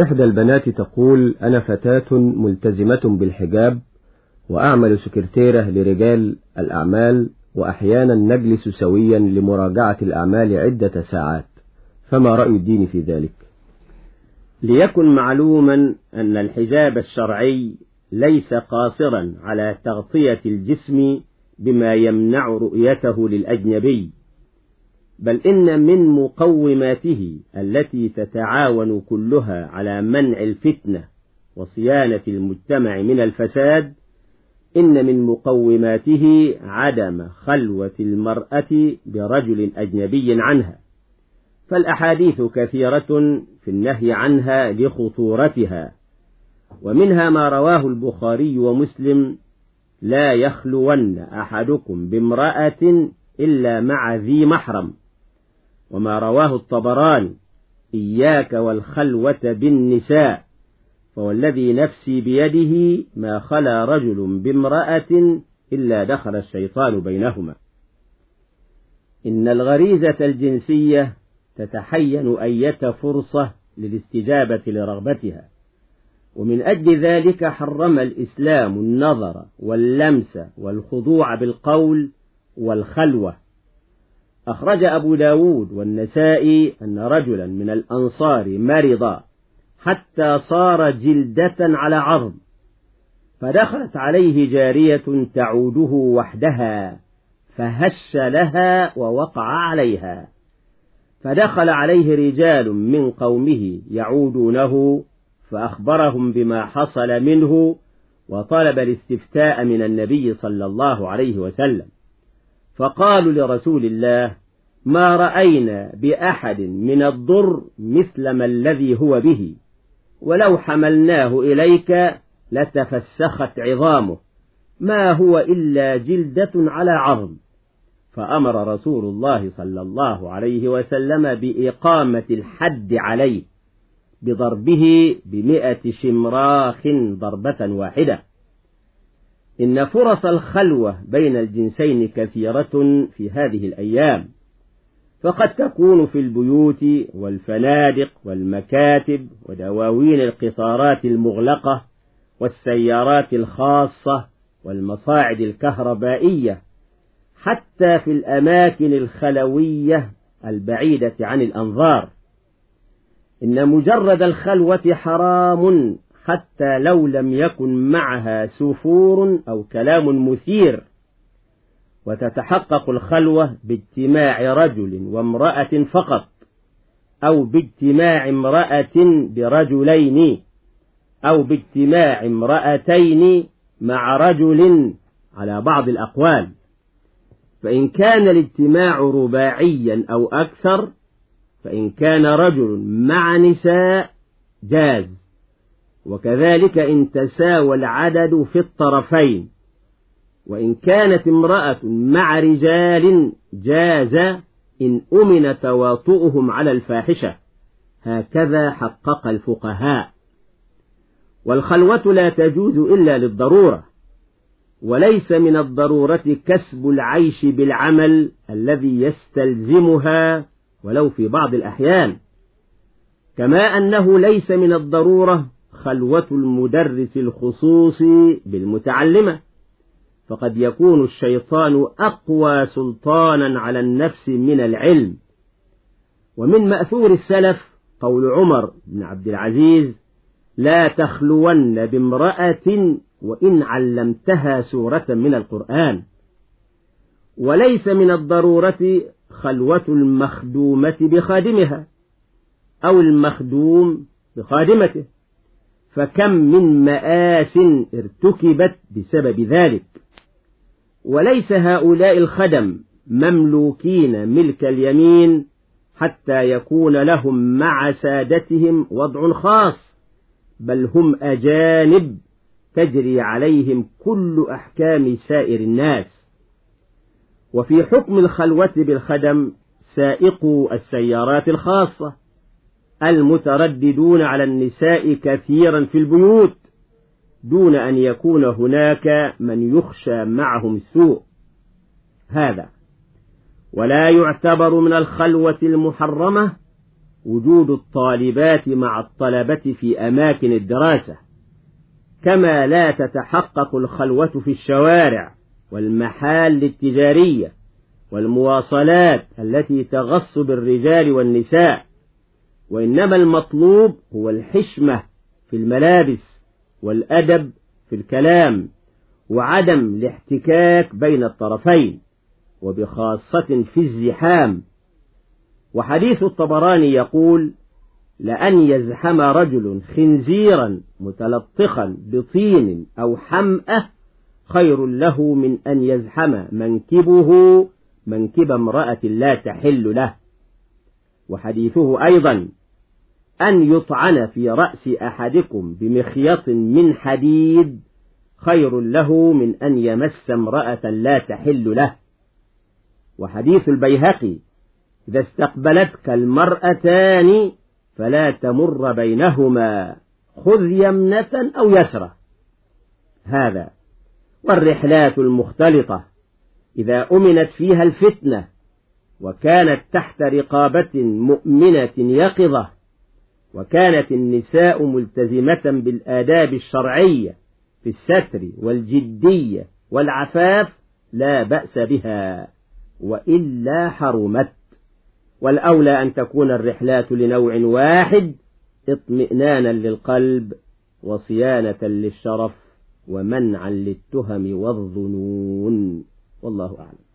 إحدى البنات تقول أنا فتاة ملتزمة بالحجاب وأعمل سكرتيرة لرجال الأعمال وأحيانا نجلس سويا لمراجعة الأعمال عدة ساعات. فما رأي الدين في ذلك؟ ليكن معلوما أن الحجاب الشرعي ليس قاصرا على تغطية الجسم بما يمنع رؤيته للأجنبي. بل إن من مقوماته التي تتعاون كلها على منع الفتنة وصيانة المجتمع من الفساد إن من مقوماته عدم خلوة المرأة برجل أجنبي عنها. فالأحاديث كثيرة في النهي عنها لخطورتها ومنها ما رواه البخاري ومسلم لا يخلون أحدكم بامرأة إلا مع ذي محرم وما رواه الطبراني إياك والخلوة بالنساء فوالذي نفسي بيده ما خلا رجل بامرأة إلا دخل الشيطان بينهما. إن الغريزة الجنسية تتحين أية فرصة للاستجابة لرغبتها ومن أجل ذلك حرم الإسلام النظر واللمس والخضوع بالقول والخلوة. أخرج أبو داود والنسائي أن رجلا من الأنصار مرض حتى صار جلدة على عظم فدخلت عليه جارية تعوده وحدها فهش لها ووقع عليها. فدخل عليه رجال من قومه يعودونه فأخبرهم بما حصل منه وطلب الاستفتاء من النبي صلى الله عليه وسلم. فقالوا لرسول الله ما رأينا بأحد من الضر مثل ما الذي هو به ولو حملناه إليك لتفسخت عظامه ما هو إلا جلدة على عظم. فأمر رسول الله صلى الله عليه وسلم بإقامة الحد عليه بضربه بمئة شمراخ ضربة واحدة. إن فرص الخلوة بين الجنسين كثيرة في هذه الأيام فقد تكون في البيوت والفنادق والمكاتب ودواوين القطارات المغلقة والسيارات الخاصة والمصاعد الكهربائية حتى في الأماكن الخلوية البعيدة عن الأنظار. إن مجرد الخلوة حرام حتى لو لم يكن معها سفور أو كلام مثير. وتتحقق الخلوة باجتماع رجل وامرأة فقط أو باجتماع امرأة برجلين أو باجتماع امرأتين مع رجل على بعض الأقوال. فإن كان الاجتماع رباعيا أو أكثر فإن كان رجل مع نساء جاز. وكذلك إن تساوى العدد في الطرفين. وإن كانت امرأة مع رجال جاز إن أمن تواطؤهم على الفاحشة. هكذا حقق الفقهاء. والخلوة لا تجوز إلا للضرورة. وليس من الضرورة كسب العيش بالعمل الذي يستلزمها ولو في بعض الأحيان. كما أنه ليس من الضرورة خلوة المدرس الخصوصي بالمتعلمة. فقد يكون الشيطان أقوى سلطانا على النفس من العلم. ومن مأثور السلف قول عمر بن عبد العزيز لا تخلون بامرأة وإن علمتها سورة من القرآن. وليس من الضرورة خلوة المخدومة بخادمها أو المخدوم بخادمته. فكم من مآس ارتكبت بسبب ذلك. وليس هؤلاء الخدم مملوكين ملك اليمين حتى يكون لهم مع سادتهم وضع خاص بل هم أجانب تجري عليهم كل أحكام سائر الناس. وفي حكم الخلوة بالخدم سائقو السيارات الخاصة. المترددون على النساء كثيرا في البيوت دون أن يكون هناك من يخشى معهم السوء. هذا. ولا يعتبر من الخلوة المحرمة وجود الطالبات مع الطلبة في أماكن الدراسة كما لا تتحقق الخلوة في الشوارع والمحال التجارية والمواصلات التي تغص بالرجال والنساء. وإنما المطلوب هو الحشمة في الملابس والأدب في الكلام وعدم الاحتكاك بين الطرفين وبخاصة في الزحام. وحديث الطبراني يقول لأن يزحم رجل خنزيرا متلطخا بطين أو حمأة خير له من أن يزحم منكبه منكب امرأة لا تحل له. وحديثه أيضا أن يطعن في رأس أحدكم بمخيط من حديد خير له من أن يمس امرأة لا تحل له. وحديث البيهقي إذا استقبلتك المرأتان فلا تمر بينهما خذ يمنة أو يسرة. هذا والرحلات المختلطة إذا أمنت فيها الفتنة وكانت تحت رقابة مؤمنة يقظة وكانت النساء ملتزمة بالآداب الشرعية في الستر والجدية والعفاف لا بأس بها وإلا حرمت. والأولى أن تكون الرحلات لنوع واحد اطمئنانا للقلب وصيانة للشرف ومنعا للتهم والظنون. والله أعلم.